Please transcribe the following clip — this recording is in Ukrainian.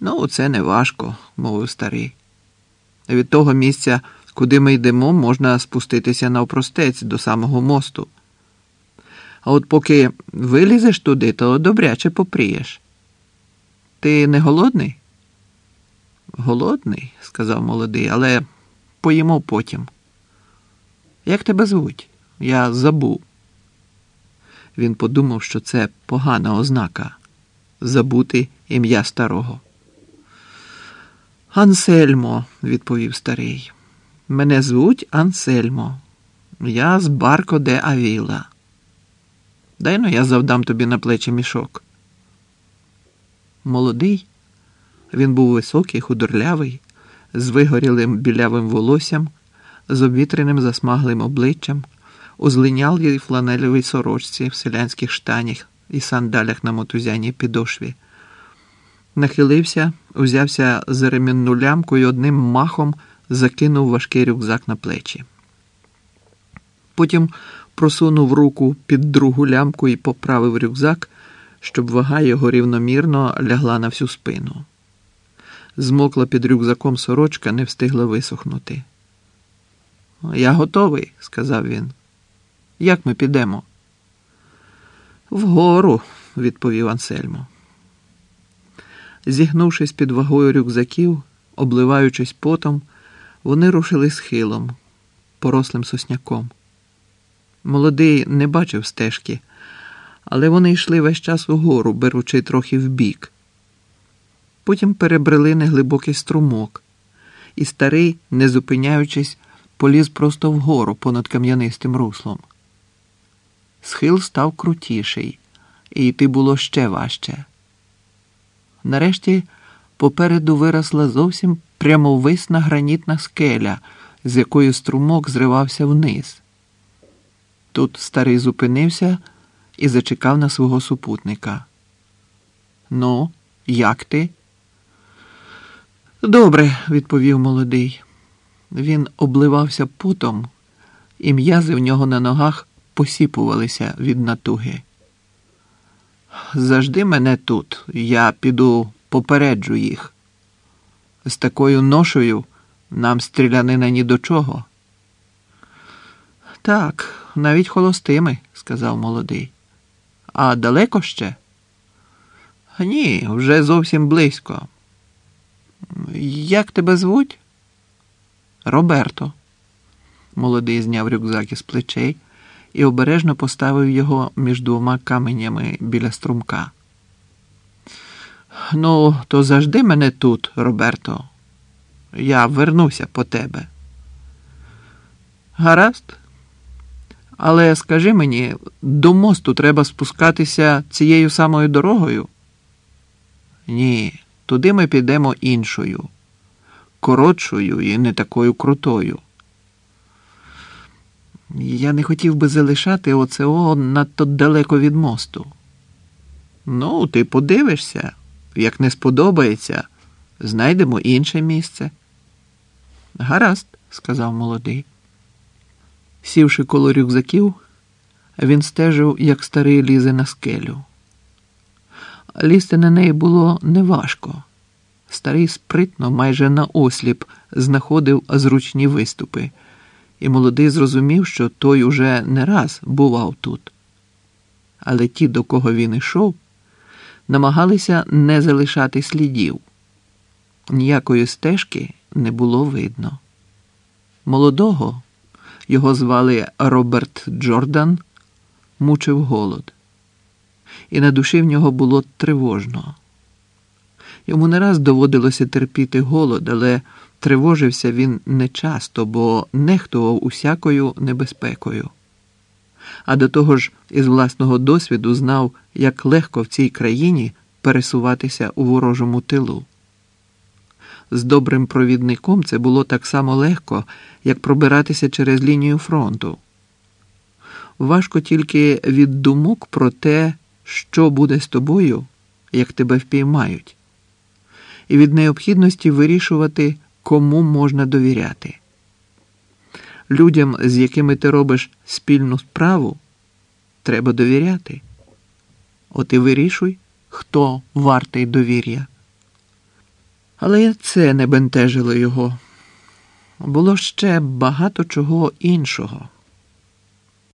Ну, це не важко, мовив старий. Від того місця, куди ми йдемо, можна спуститися навпростець до самого мосту. А от поки вилізеш туди, то добряче попрієш. Ти не голодний? Голодний, сказав молодий, але поїмо потім. Як тебе звуть? Я забув. Він подумав, що це погана ознака забути ім'я старого. Ансельмо, відповів старий. Мене звуть Ансельмо. Я з Барко де Авіла. Дай ну я завдам тобі на плечі мішок. Молодий, він був високий, худорлявий, з вигорілим білявим волоссям, з обвітреним засмаглим обличчям, у злинялій фланелевій сорочці в селянських штанях і сандалях на мотузяній підошві. Нахилився, узявся за ремінну лямку і одним махом закинув важкий рюкзак на плечі. Потім просунув руку під другу лямку і поправив рюкзак, щоб вага його рівномірно лягла на всю спину. Змокла під рюкзаком сорочка, не встигла висохнути. Я готовий, сказав він. Як ми підемо? Вгору, відповів Ансельмо. Зігнувшись під вагою рюкзаків, обливаючись потом, вони рушили схилом, порослим сосняком. Молодий не бачив стежки, але вони йшли весь час угору, беручи трохи вбік. Потім перебрели неглибокий струмок, і старий, не зупиняючись, поліз просто вгору понад кам'янистим руслом. Схил став крутіший, і йти було ще важче. Нарешті попереду виросла зовсім прямовисна гранітна скеля, з якою струмок зривався вниз. Тут старий зупинився і зачекав на свого супутника. Ну, як ти? Добре, відповів молодий. Він обливався потом, і м'язи в нього на ногах посіпувалися від натуги. Зажди мене тут, я піду попереджу їх. З такою ношею нам стрілянина ні до чого. Так, навіть холостими, сказав молодий. А далеко ще? Ні, вже зовсім близько. Як тебе звуть? Роберто. Молодий зняв рюкзак із плечей і обережно поставив його між двома каменями біля струмка. Ну, то завжди мене тут, Роберто. Я вернуся по тебе. Гаразд. Але скажи мені, до мосту треба спускатися цією самою дорогою? Ні, туди ми підемо іншою, коротшою і не такою крутою. Я не хотів би залишати оцео надто далеко від мосту. Ну, ти подивишся, як не сподобається, знайдемо інше місце. Гаразд, сказав молодий. Сівши коло рюкзаків, він стежив, як старий лізе на скелю. Лізти на неї було неважко. Старий спритно, майже наосліп, знаходив зручні виступи і молодий зрозумів, що той уже не раз бував тут. Але ті, до кого він йшов, намагалися не залишати слідів. Ніякої стежки не було видно. Молодого, його звали Роберт Джордан, мучив голод, і на душі в нього було тривожно. Йому не раз доводилося терпіти голод, але Тривожився він нечасто, бо нехтував усякою небезпекою. А до того ж, із власного досвіду знав, як легко в цій країні пересуватися у ворожому тилу. З добрим провідником це було так само легко, як пробиратися через лінію фронту. Важко тільки від думок про те, що буде з тобою, як тебе впіймають, і від необхідності вирішувати кому можна довіряти. Людям, з якими ти робиш спільну справу, треба довіряти. От і вирішуй, хто вартий довір'я. Але це не бентежило його. Було ще багато чого іншого.